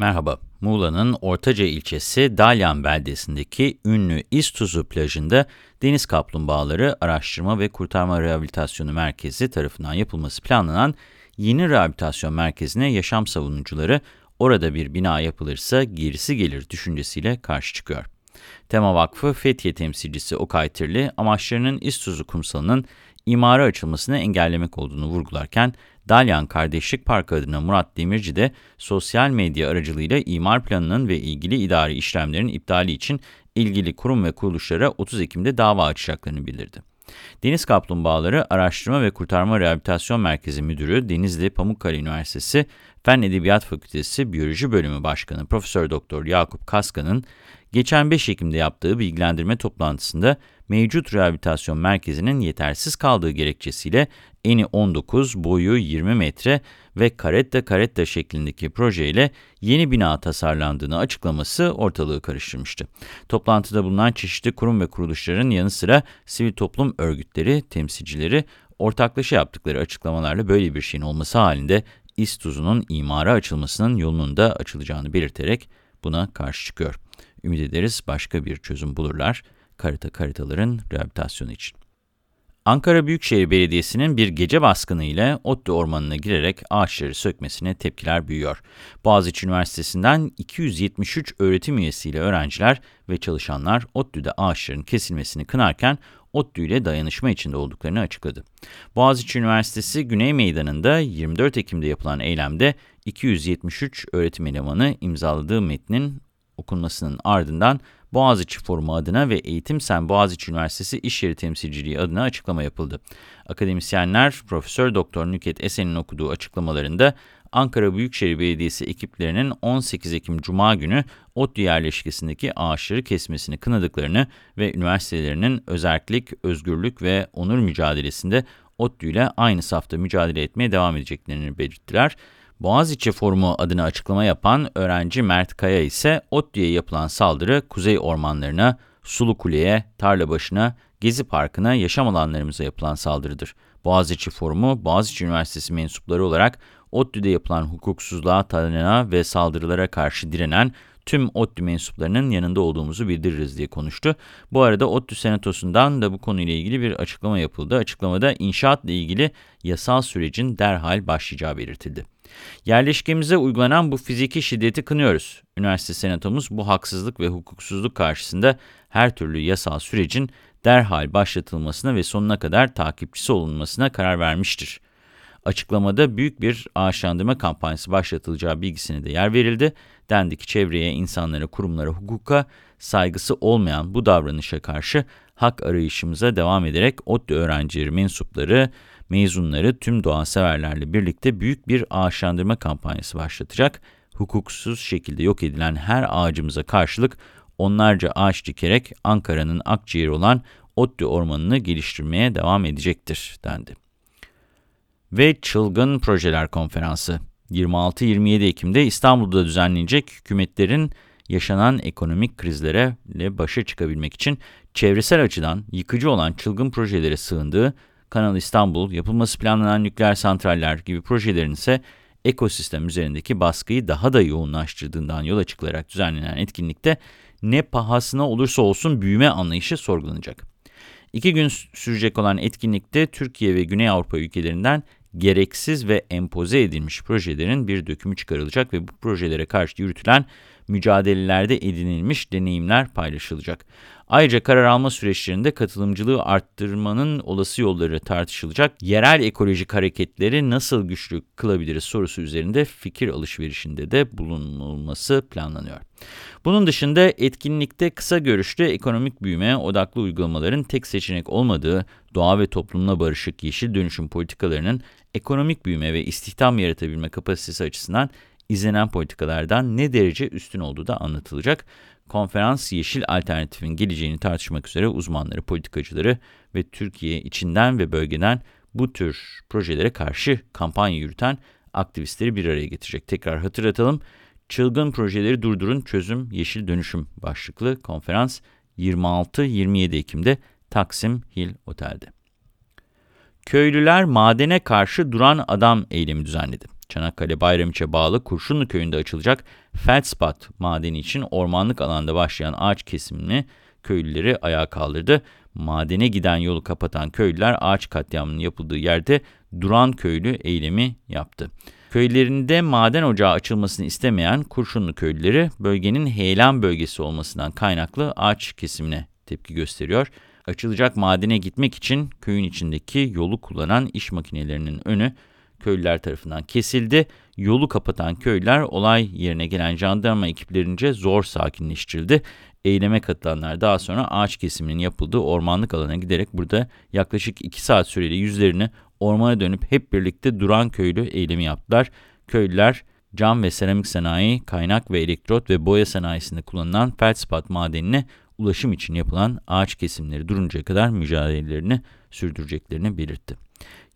Merhaba, Muğla'nın Ortaca ilçesi Dalyan beldesindeki ünlü İztuzu plajında Deniz Kaplumbağaları Araştırma ve Kurtarma Rehabilitasyonu Merkezi tarafından yapılması planlanan yeni rehabilitasyon merkezine yaşam savunucuları orada bir bina yapılırsa gerisi gelir düşüncesiyle karşı çıkıyor. Tema Vakfı Fethiye temsilcisi Okay Tirli, amaçlarının İztuzu kumsalının imara açılmasını engellemek olduğunu vurgularken, Dalyan Kardeşlik Parkı adına Murat Demirci de sosyal medya aracılığıyla imar planının ve ilgili idari işlemlerin iptali için ilgili kurum ve kuruluşlara 30 Ekim'de dava açacaklarını bildirdi. Deniz Kaplumbağaları Araştırma ve Kurtarma Rehabilitasyon Merkezi Müdürü Denizli Pamukkale Üniversitesi Fen Edebiyat Fakültesi Biyoloji Bölümü Başkanı Profesör Doktor Yakup Kaskan'ın geçen 5 Ekim'de yaptığı bilgilendirme toplantısında mevcut rehabilitasyon merkezinin yetersiz kaldığı gerekçesiyle eni 19, boyu 20 metre ve karetta karetta şeklindeki projeyle yeni bina tasarlandığını açıklaması ortalığı karıştırmıştı. Toplantıda bulunan çeşitli kurum ve kuruluşların yanı sıra sivil toplum örgütleri, temsilcileri ortaklaşa yaptıkları açıklamalarla böyle bir şeyin olması halinde İSTUZ'un imara açılmasının yolunun da açılacağını belirterek buna karşı çıkıyor. Ümit ederiz başka bir çözüm bulurlar karita karitaların rehabilitasyonu için. Ankara Büyükşehir Belediyesi'nin bir gece baskını ile Otlu Ormanı'na girerek ağaçları sökmesine tepkiler büyüyor. Boğaziçi Üniversitesi'nden 273 öğretim üyesiyle öğrenciler ve çalışanlar Otlu'da ağaçların kesilmesini kınarken ODTÜ ile dayanışma içinde olduklarını açıkladı. Boğaziçi Üniversitesi Güney Meydanı'nda 24 Ekim'de yapılan eylemde 273 öğretim elemanı imzaladığı metnin okunmasının ardından Boğaziçi Forumu adına ve Eğitim Sen Boğaziçi Üniversitesi İş Yeri Temsilciliği adına açıklama yapıldı. Akademisyenler Profesör Doktor Nüket Esen'in okuduğu açıklamalarında Ankara Büyükşehir Belediyesi ekiplerinin 18 Ekim Cuma günü ODTÜ yerleşkesindeki ağaçları kesmesini kınadıklarını ve üniversitelerinin özellik, özgürlük ve onur mücadelesinde ODTÜ ile aynı safta mücadele etmeye devam edeceklerini belirttiler. Boğaziçi Forumu adına açıklama yapan öğrenci Mert Kaya ise ODTÜ'ye yapılan saldırı kuzey ormanlarına, Sulu Kule'ye, Tarlabaşı'na, Gezi Parkı'na, yaşam alanlarımıza yapılan saldırıdır. Boğaziçi Forumu, Boğaziçi Üniversitesi mensupları olarak ODTÜ'de yapılan hukuksuzluğa, tanına ve saldırılara karşı direnen tüm ODTÜ mensuplarının yanında olduğumuzu bildiririz diye konuştu. Bu arada ODTÜ Senatosu'ndan da bu konuyla ilgili bir açıklama yapıldı. Açıklamada inşaatla ilgili yasal sürecin derhal başlayacağı belirtildi. Yerleşkemize uygulanan bu fiziki şiddeti kınıyoruz. Üniversite Senatomuz bu haksızlık ve hukuksuzluk karşısında her türlü yasal sürecin derhal başlatılmasına ve sonuna kadar takipçisi olunmasına karar vermiştir. Açıklamada büyük bir ağaçlandırma kampanyası başlatılacağı bilgisine de yer verildi. Dendi ki çevreye, insanlara, kurumlara, hukuka saygısı olmayan bu davranışa karşı hak arayışımıza devam ederek ODTÜ öğrencileri, mensupları, mezunları tüm doğa severlerle birlikte büyük bir ağaçlandırma kampanyası başlatacak. Hukuksuz şekilde yok edilen her ağacımıza karşılık onlarca ağaç dikerek Ankara'nın akciğeri olan ODTÜ ormanını geliştirmeye devam edecektir dendi. Ve Çılgın Projeler Konferansı 26-27 Ekim'de İstanbul'da düzenlenecek hükümetlerin yaşanan ekonomik krizlere başa çıkabilmek için çevresel açıdan yıkıcı olan çılgın projelere sığındığı Kanal İstanbul, yapılması planlanan nükleer santraller gibi projelerin ise ekosistem üzerindeki baskıyı daha da yoğunlaştırdığından yola çıkılarak düzenlenen etkinlikte ne pahasına olursa olsun büyüme anlayışı sorgulanacak. İki gün sürecek olan etkinlikte Türkiye ve Güney Avrupa ülkelerinden gereksiz ve empoze edilmiş projelerin bir dökümü çıkarılacak ve bu projelere karşı yürütülen mücadelelerde edinilmiş deneyimler paylaşılacak. Ayrıca karar alma süreçlerinde katılımcılığı arttırmanın olası yolları tartışılacak. Yerel ekolojik hareketleri nasıl güçlü kılabiliriz sorusu üzerinde fikir alışverişinde de bulunulması planlanıyor. Bunun dışında etkinlikte kısa görüşlü ekonomik büyüme odaklı uygulamaların tek seçenek olmadığı, doğa ve toplumla barışık yeşil dönüşüm politikalarının ekonomik büyüme ve istihdam yaratabilme kapasitesi açısından izlenen politikalardan ne derece üstün olduğu da anlatılacak. Konferans yeşil alternatifin geleceğini tartışmak üzere uzmanları, politikacıları ve Türkiye içinden ve bölgeden bu tür projelere karşı kampanya yürüten aktivistleri bir araya getirecek. Tekrar hatırlatalım. Çılgın projeleri durdurun çözüm yeşil dönüşüm başlıklı konferans 26-27 Ekim'de Taksim Hill Otel'de. Köylüler madene karşı duran adam eylemi düzenledi. Çanakkale Bayramiç'e bağlı Kurşunlu köyünde açılacak Feldspat madeni için ormanlık alanda başlayan ağaç kesimini köylüleri ayağa kaldırdı. Madene giden yolu kapatan köylüler ağaç katliamının yapıldığı yerde duran köylü eylemi yaptı. Köylerinde maden ocağı açılmasını istemeyen Kurşunlu köylüleri bölgenin heyelan bölgesi olmasından kaynaklı ağaç kesimine tepki gösteriyor. Açılacak madene gitmek için köyün içindeki yolu kullanan iş makinelerinin önü köylüler tarafından kesildi. Yolu kapatan köylüler olay yerine gelen jandarma ekiplerince zor sakinleştirildi. Eyleme katılanlar daha sonra ağaç kesiminin yapıldığı ormanlık alana giderek burada yaklaşık 2 saat süreli yüzlerini ormana dönüp hep birlikte duran köylü eylemi yaptılar. Köylüler cam ve seramik sanayi, kaynak ve elektrot ve boya sanayisinde kullanılan feldspat madenine ulaşım için yapılan ağaç kesimleri duruncaya kadar mücadelelerini sürdüreceklerini belirtti.